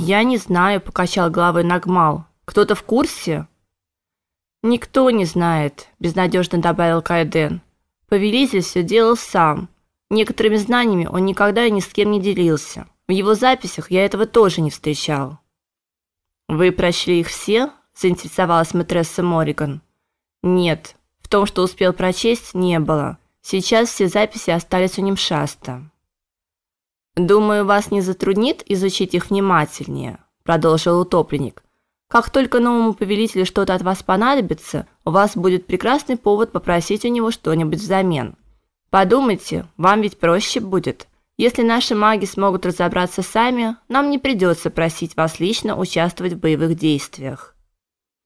Я не знаю, покачал головой Нагмал. Кто-то в курсе? Никто не знает, безнадежно добавил Кайден. Повелитель все делал сам. Некоторыми знаниями он никогда и ни с кем не делился. В его записях я этого тоже не встречал. Вы прочли их все? заинтересовалась матресса Мориган. Нет, в том, что успел прочесть, не было. Сейчас все записи остались у Нимшаста. Думаю, вас не затруднит изучить их внимательнее, продолжил утопленник. Как только новому повелителю что-то от вас понадобится, у вас будет прекрасный повод попросить у него что-нибудь взамен. Подумайте, вам ведь проще будет. Если наши маги смогут разобраться сами, нам не придется просить вас лично участвовать в боевых действиях.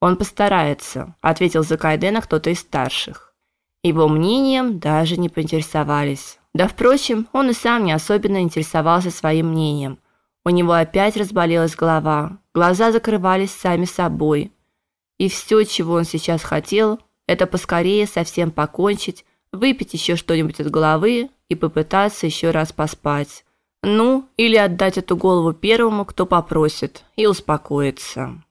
Он постарается, ответил за Кайдена кто-то из старших. Его мнением даже не поинтересовались. Да впрочем, он и сам не особенно интересовался своим мнением. У него опять разболелась голова, глаза закрывались сами собой. И все, чего он сейчас хотел, это поскорее совсем покончить, выпить еще что-нибудь от головы и попытаться еще раз поспать. Ну, или отдать эту голову первому, кто попросит, и успокоиться.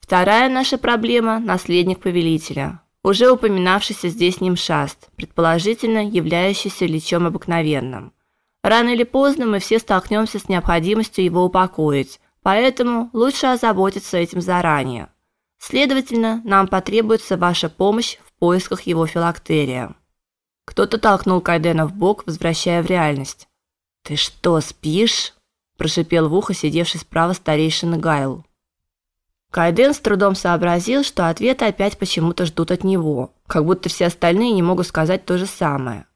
Вторая наша проблема наследник повелителя уже упоминавшийся здесь Нимшаст, предположительно являющийся личом обыкновенным. Рано или поздно мы все столкнемся с необходимостью его упокоить, поэтому лучше озаботиться этим заранее. Следовательно, нам потребуется ваша помощь в поисках его филактерия. Кто-то толкнул Кайдена в бок, возвращая в реальность. Ты что, спишь? прошипел в ухо сидевший справа старейшина Гайл. Кайден с трудом сообразил, что ответы опять почему-то ждут от него, как будто все остальные не могут сказать то же самое.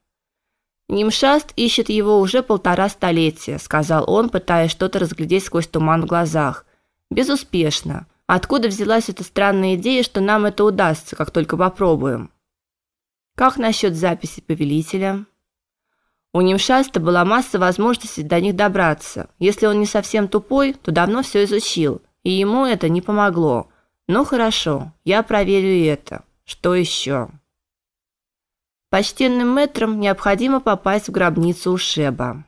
Нимшаст ищет его уже полтора столетия, сказал он, пытаясь что-то разглядеть сквозь туман в глазах. Безуспешно. Откуда взялась эта странная идея, что нам это удастся, как только попробуем? Как насчет записи повелителя? У Нимшаста была масса возможностей до них добраться. Если он не совсем тупой, то давно все изучил и ему это не помогло. Ну хорошо, я проверю это. Что еще? Почтенным метрам необходимо попасть в гробницу Ушеба.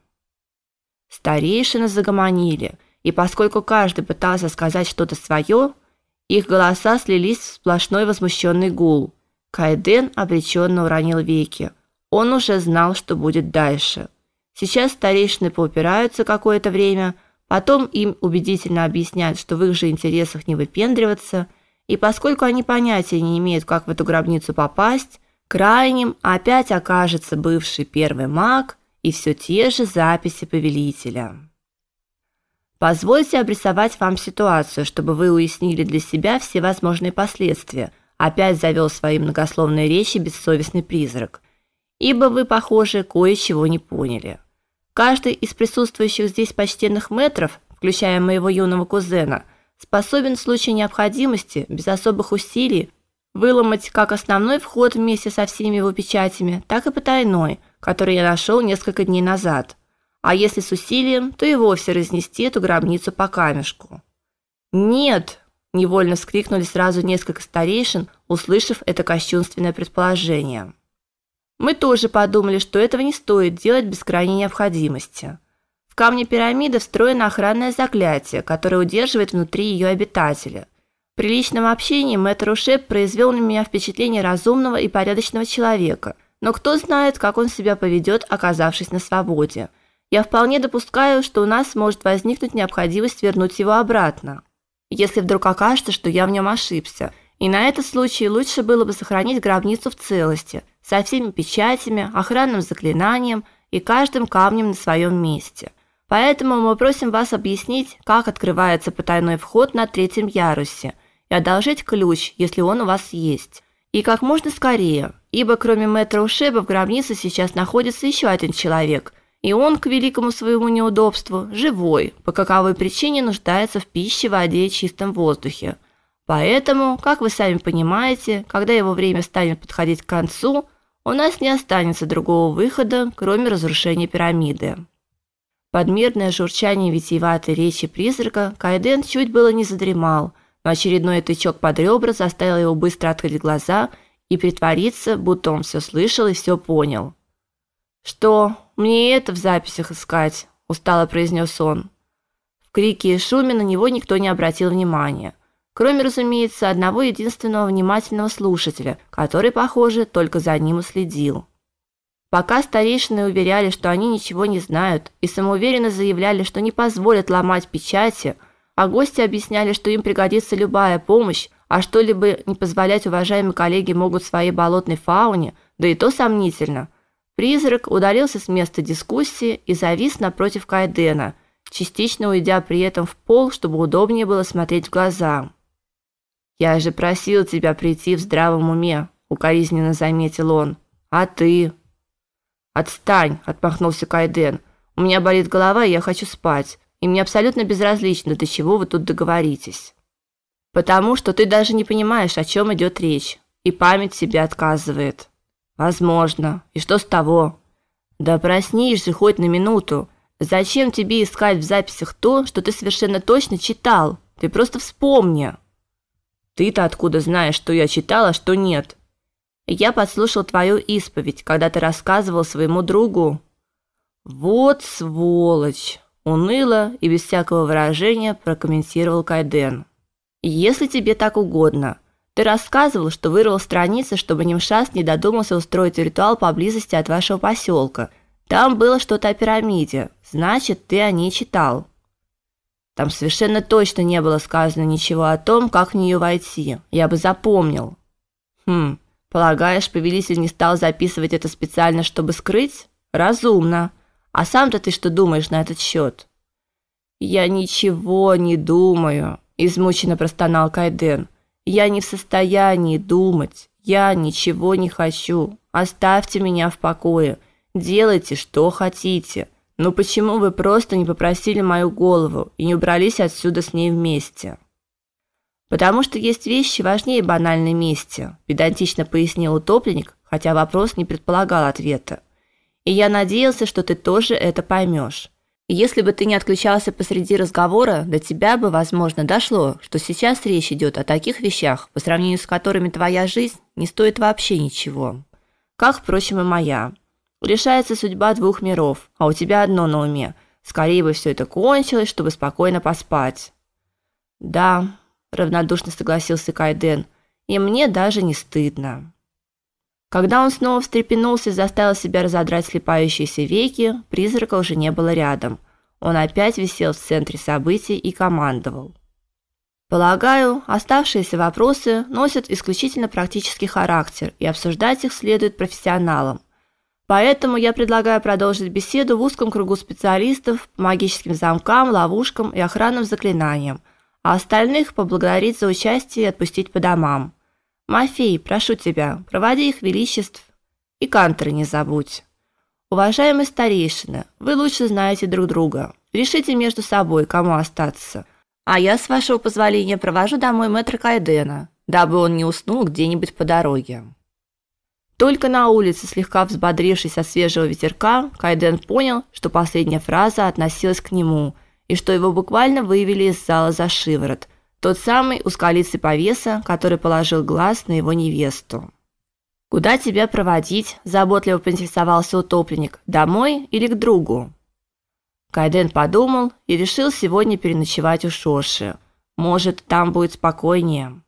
Старейшины загомонили, и поскольку каждый пытался сказать что-то свое, их голоса слились в сплошной возмущенный гул. Кайден обреченно уронил веки. Он уже знал, что будет дальше. Сейчас старейшины поупираются какое-то время, Потом им убедительно объяснять, что в их же интересах не выпендриваться, и поскольку они понятия не имеют, как в эту гробницу попасть, крайним опять окажется бывший первый маг и все те же записи повелителя. Позвольте обрисовать вам ситуацию, чтобы вы уяснили для себя все возможные последствия. Опять завел свои многословные речи бессовестный призрак. Ибо вы, похоже, кое-чего не поняли. Каждый из присутствующих здесь почтенных метров, включая моего юного кузена, способен в случае необходимости без особых усилий выломать как основной вход вместе со всеми его печатями, так и потайной, который я нашел несколько дней назад. А если с усилием, то и вовсе разнести эту гробницу по камешку. Нет, невольно вскрикнули сразу несколько старейшин, услышав это кощунственное предположение. Мы тоже подумали, что этого не стоит делать без крайней необходимости. В камне пирамиды встроено охранное заклятие, которое удерживает внутри ее обитателя. При личном общении мэтр Ушеп произвел на меня впечатление разумного и порядочного человека, но кто знает, как он себя поведет, оказавшись на свободе. Я вполне допускаю, что у нас может возникнуть необходимость вернуть его обратно. Если вдруг окажется, что я в нем ошибся, и на этот случай лучше было бы сохранить гробницу в целости, со всеми печатями, охранным заклинанием и каждым камнем на своем месте. Поэтому мы просим вас объяснить, как открывается потайной вход на третьем ярусе и одолжить ключ, если он у вас есть. И как можно скорее, ибо кроме мэтра Ушеба в гробнице сейчас находится еще один человек, и он, к великому своему неудобству, живой, по каковой причине нуждается в пище, воде и чистом воздухе. Поэтому, как вы сами понимаете, когда его время станет подходить к концу – у нас не останется другого выхода, кроме разрушения пирамиды. Подмерное журчание витиеватой речи призрака Кайден чуть было не задремал, но очередной тычок под ребра заставил его быстро открыть глаза и притвориться, будто он все слышал и все понял. «Что, мне это в записях искать?» – устало произнес он. В крике и шуме на него никто не обратил внимания, кроме, разумеется, одного единственного внимательного слушателя, который, похоже, только за ним и следил. Пока старейшины уверяли, что они ничего не знают, и самоуверенно заявляли, что не позволят ломать печати, а гости объясняли, что им пригодится любая помощь, а что-либо не позволять уважаемые коллеги могут своей болотной фауне, да и то сомнительно. Призрак удалился с места дискуссии и завис напротив Кайдена, частично уйдя при этом в пол, чтобы удобнее было смотреть в глаза. Я же просил тебя прийти в здравом уме, укоризненно заметил он. А ты? Отстань, отмахнулся Кайден. У меня болит голова, и я хочу спать. И мне абсолютно безразлично, до чего вы тут договоритесь. Потому что ты даже не понимаешь, о чем идет речь, и память себе отказывает. Возможно. И что с того? Да проснись хоть на минуту. Зачем тебе искать в записях то, что ты совершенно точно читал? Ты просто вспомни. Ты-то откуда знаешь, что я читал, а что нет? Я подслушал твою исповедь, когда ты рассказывал своему другу. Вот сволочь, уныло и без всякого выражения прокомментировал Кайден. Если тебе так угодно, ты рассказывал, что вырвал страницы, чтобы Нимшас не додумался устроить ритуал поблизости от вашего поселка. Там было что-то о пирамиде. Значит, ты о ней читал. Там совершенно точно не было сказано ничего о том, как в нее войти. Я бы запомнил. Хм. Полагаешь, повелитель не стал записывать это специально, чтобы скрыть? Разумно. А сам-то ты что думаешь на этот счет? Я ничего не думаю, измученно простонал Кайден. Я не в состоянии думать. Я ничего не хочу. Оставьте меня в покое. Делайте что хотите. Но почему вы просто не попросили мою голову и не убрались отсюда с ней вместе? Потому что есть вещи важнее банальной мести, педантично пояснил утопленник, хотя вопрос не предполагал ответа. И я надеялся, что ты тоже это поймешь. Если бы ты не отключался посреди разговора, до тебя бы, возможно, дошло, что сейчас речь идет о таких вещах, по сравнению с которыми твоя жизнь не стоит вообще ничего. Как, впрочем, и моя. Решается судьба двух миров, а у тебя одно на уме. Скорее бы все это кончилось, чтобы спокойно поспать. Да, равнодушно согласился Кайден. И мне даже не стыдно. Когда он снова встрепенулся и заставил себя разодрать слепающиеся веки, призрака уже не было рядом. Он опять висел в центре событий и командовал. Полагаю, оставшиеся вопросы носят исключительно практический характер, и обсуждать их следует профессионалам. Поэтому я предлагаю продолжить беседу в узком кругу специалистов по магическим замкам, ловушкам и охранным заклинаниям, а остальных поблагодарить за участие и отпустить по домам. Мафей, прошу тебя, проводи их величеств и канторы не забудь. Уважаемые старейшины, вы лучше знаете друг друга. Решите между собой, кому остаться. А я, с вашего позволения, провожу домой мэтра Кайдена, дабы он не уснул где-нибудь по дороге. Только на улице, слегка взбодрившись от свежего ветерка, Кайден понял, что последняя фраза относилась к нему и что его буквально вывели из зала за шиворот – тот самый ускалицый повеса, который положил глаз на его невесту. Куда тебя проводить? заботливо поинтересовался утопленник. Домой или к другу? Кайден подумал и решил сегодня переночевать у Шоши. Может, там будет спокойнее.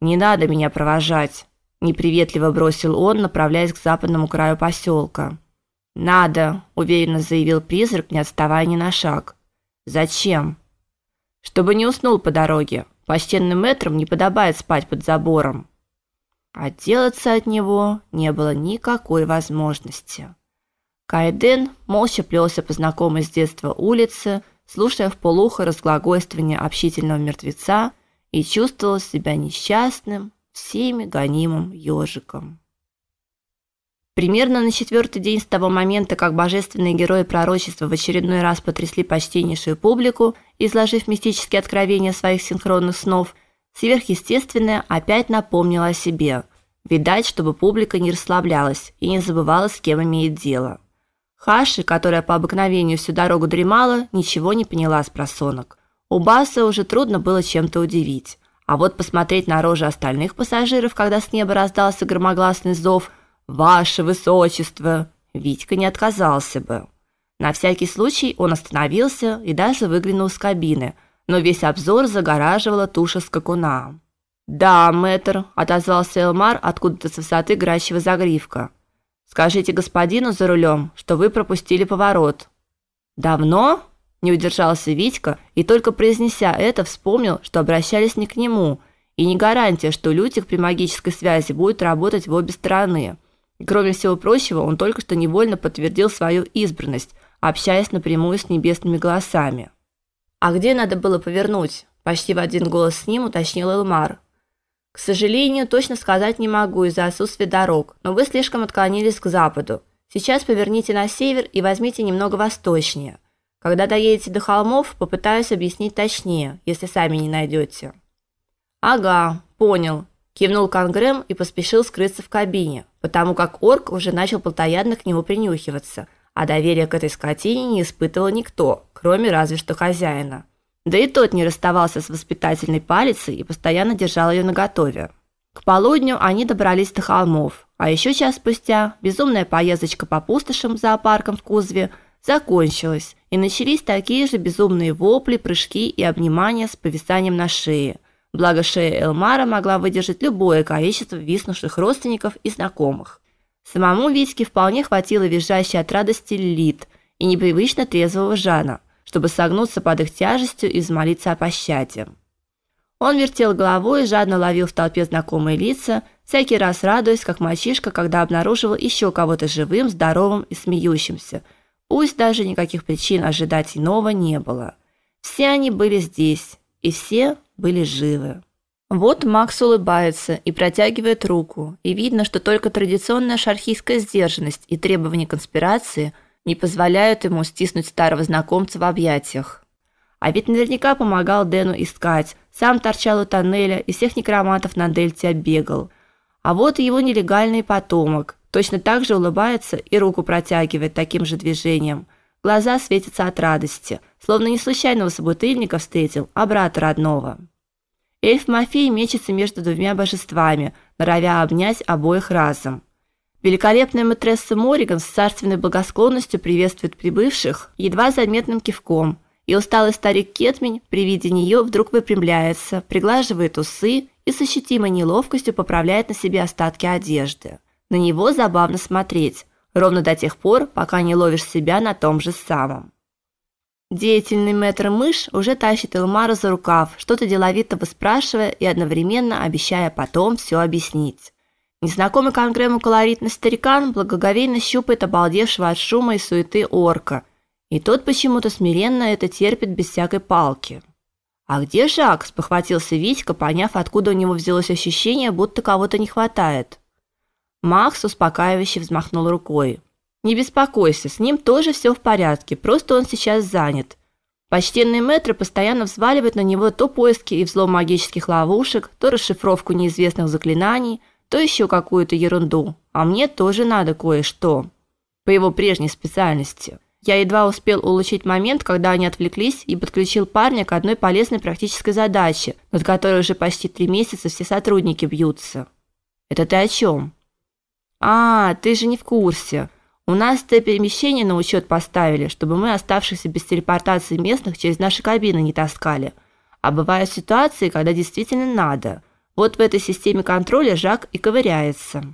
Не надо меня провожать, неприветливо бросил он, направляясь к западному краю поселка. Надо, уверенно заявил призрак, не отставая ни на шаг. Зачем? чтобы не уснул по дороге. Почтенным мэтрам не подобает спать под забором. Отделаться от него не было никакой возможности. Кайден молча плелся по знакомой с детства улице, слушая вполуха разглагольствования общительного мертвеца и чувствовал себя несчастным, всеми гонимым ежиком. Примерно на четвертый день с того момента, как божественные герои пророчества в очередной раз потрясли почтеннейшую публику, изложив мистические откровения своих синхронных снов, сверхъестественное опять напомнило о себе. Видать, чтобы публика не расслаблялась и не забывала, с кем имеет дело. Хаши, которая по обыкновению всю дорогу дремала, ничего не поняла с просонок. У Баса уже трудно было чем-то удивить. А вот посмотреть на рожи остальных пассажиров, когда с неба раздался громогласный зов – Ваше высочество, Витька не отказался бы. На всякий случай он остановился и даже выглянул из кабины, но весь обзор загораживала туша скакуна. "Да, мэтр", отозвался Элмар откуда-то с высоты грачьего загривка. "Скажите господину за рулем, что вы пропустили поворот". "Давно?" Не удержался Витька и только произнеся это, вспомнил, что обращались не к нему, и не гарантия, что Лютик при магической связи будет работать в обе стороны. И кроме всего прочего, он только что невольно подтвердил свою избранность, общаясь напрямую с небесными голосами. А где надо было повернуть? Почти в один голос с ним уточнил Элмар. К сожалению, точно сказать не могу из-за отсутствия дорог, но вы слишком отклонились к западу. Сейчас поверните на север и возьмите немного восточнее. Когда доедете до холмов, попытаюсь объяснить точнее, если сами не найдете. Ага, понял. Кивнул Конгрэм и поспешил скрыться в кабине, потому как орк уже начал плотоядно к нему принюхиваться, а доверия к этой скотине не испытывал никто, кроме разве что хозяина. Да и тот не расставался с воспитательной палицей и постоянно держал ее наготове. К полудню они добрались до холмов, а еще час спустя безумная поездочка по пустошам зоопарком в кузове закончилась, и начались такие же безумные вопли, прыжки и обнимания с повисанием на шее. Благо шея Элмара могла выдержать любое количество виснувших родственников и знакомых. Самому Витьке вполне хватило визжащей от радости Лилит и непривычно трезвого Жана, чтобы согнуться под их тяжестью и взмолиться о пощаде. Он вертел головой и жадно ловил в толпе знакомые лица, всякий раз радуясь, как мальчишка, когда обнаруживал еще кого-то живым, здоровым и смеющимся – Пусть даже никаких причин ожидать иного не было. Все они были здесь, и все были живы. Вот Макс улыбается и протягивает руку, и видно, что только традиционная шархийская сдержанность и требования конспирации не позволяют ему стиснуть старого знакомца в объятиях. А ведь наверняка помогал Дэну искать, сам торчал у тоннеля и всех некромантов на дельте оббегал. А вот его нелегальный потомок, Точно так же улыбается и руку протягивает таким же движением. Глаза светятся от радости, словно не случайного собутыльника встретил, а брата родного. Эльф Мафей мечется между двумя божествами, норовя обнять обоих разом. Великолепная матресса Мориган с царственной благосклонностью приветствует прибывших едва заметным кивком, и усталый старик Кетмень при виде нее вдруг выпрямляется, приглаживает усы и с ощутимой неловкостью поправляет на себе остатки одежды. На него забавно смотреть, ровно до тех пор, пока не ловишь себя на том же самом. Деятельный мэтр Мыш уже тащит Элмара за рукав, что-то деловито выспрашивая и одновременно обещая потом все объяснить. Незнакомый Конгрэму колоритный старикан благоговейно щупает обалдевшего от шума и суеты орка, и тот почему-то смиренно это терпит без всякой палки. А где Жак? спохватился Витька, поняв, откуда у него взялось ощущение, будто кого-то не хватает. Макс успокаивающе взмахнул рукой. Не беспокойся, с ним тоже все в порядке, просто он сейчас занят. Почтенный мэтр постоянно взваливает на него то поиски и взлом магических ловушек, то расшифровку неизвестных заклинаний, то еще какую-то ерунду. А мне тоже надо кое-что по его прежней специальности. Я едва успел улучшить момент, когда они отвлеклись, и подключил парня к одной полезной практической задаче, над которой уже почти три месяца все сотрудники бьются. Это ты о чем? А, ты же не в курсе. У нас это перемещение на учет поставили, чтобы мы оставшихся без телепортации местных через наши кабины не таскали. А бывают ситуации, когда действительно надо. Вот в этой системе контроля Жак и ковыряется.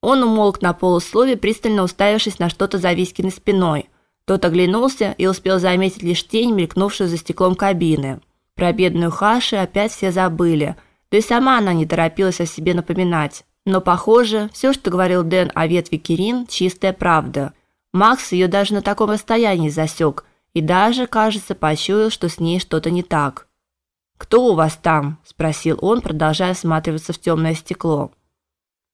Он умолк на полуслове, пристально уставившись на что-то за Вискиной спиной. Тот оглянулся и успел заметить лишь тень, мелькнувшую за стеклом кабины. Про бедную Хаши опять все забыли. Да и сама она не торопилась о себе напоминать. Но, похоже, все, что говорил Дэн о ветви Кирин, чистая правда. Макс ее даже на таком расстоянии засек и даже, кажется, почуял, что с ней что-то не так. «Кто у вас там?» – спросил он, продолжая всматриваться в темное стекло.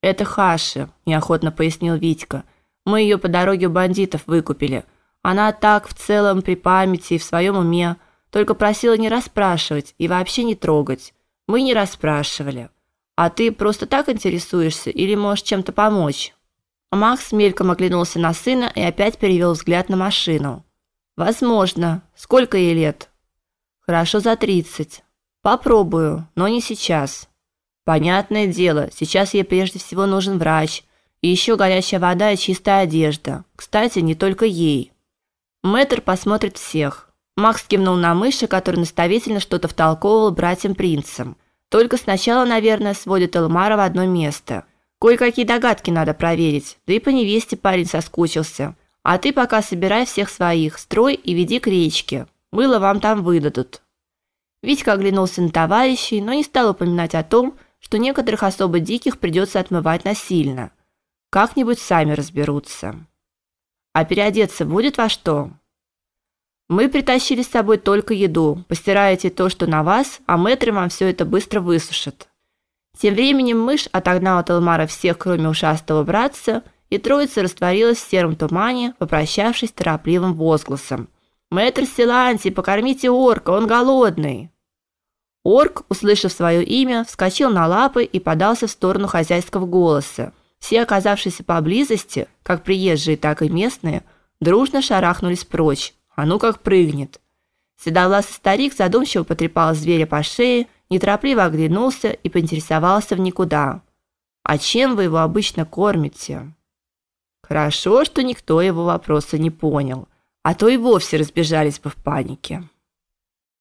«Это Хаши», – неохотно пояснил Витька. «Мы ее по дороге у бандитов выкупили. Она так в целом при памяти и в своем уме, только просила не расспрашивать и вообще не трогать. Мы не расспрашивали». А ты просто так интересуешься или можешь чем-то помочь? Макс мельком оглянулся на сына и опять перевел взгляд на машину. Возможно. Сколько ей лет? Хорошо за тридцать. Попробую, но не сейчас. Понятное дело, сейчас ей прежде всего нужен врач, и еще горячая вода и чистая одежда. Кстати, не только ей. Мэтр посмотрит всех. Макс кивнул на мыши, который наставительно что-то втолковывал братьям-принцам. Только сначала, наверное, сводит Элмара в одно место. Кое-какие догадки надо проверить. Да и по невесте парень соскучился. А ты пока собирай всех своих, строй и веди к речке. Мыло вам там выдадут. Витька оглянулся на товарищей, но не стал упоминать о том, что некоторых особо диких придется отмывать насильно. Как-нибудь сами разберутся. А переодеться будет во что? Мы притащили с собой только еду. Постираете то, что на вас, а мэтры вам все это быстро высушат. Тем временем мышь отогнал от Элмара всех, кроме ушастого братца, и троица растворилась в сером тумане, попрощавшись торопливым возгласом. «Мэтр Силанти, покормите орка, он голодный!» Орк, услышав свое имя, вскочил на лапы и подался в сторону хозяйского голоса. Все оказавшиеся поблизости, как приезжие, так и местные, дружно шарахнулись прочь. А ну как прыгнет. Седовласый старик задумчиво потрепал зверя по шее, неторопливо оглянулся и поинтересовался в никуда. «А чем вы его обычно кормите?» Хорошо, что никто его вопроса не понял, а то и вовсе разбежались бы в панике.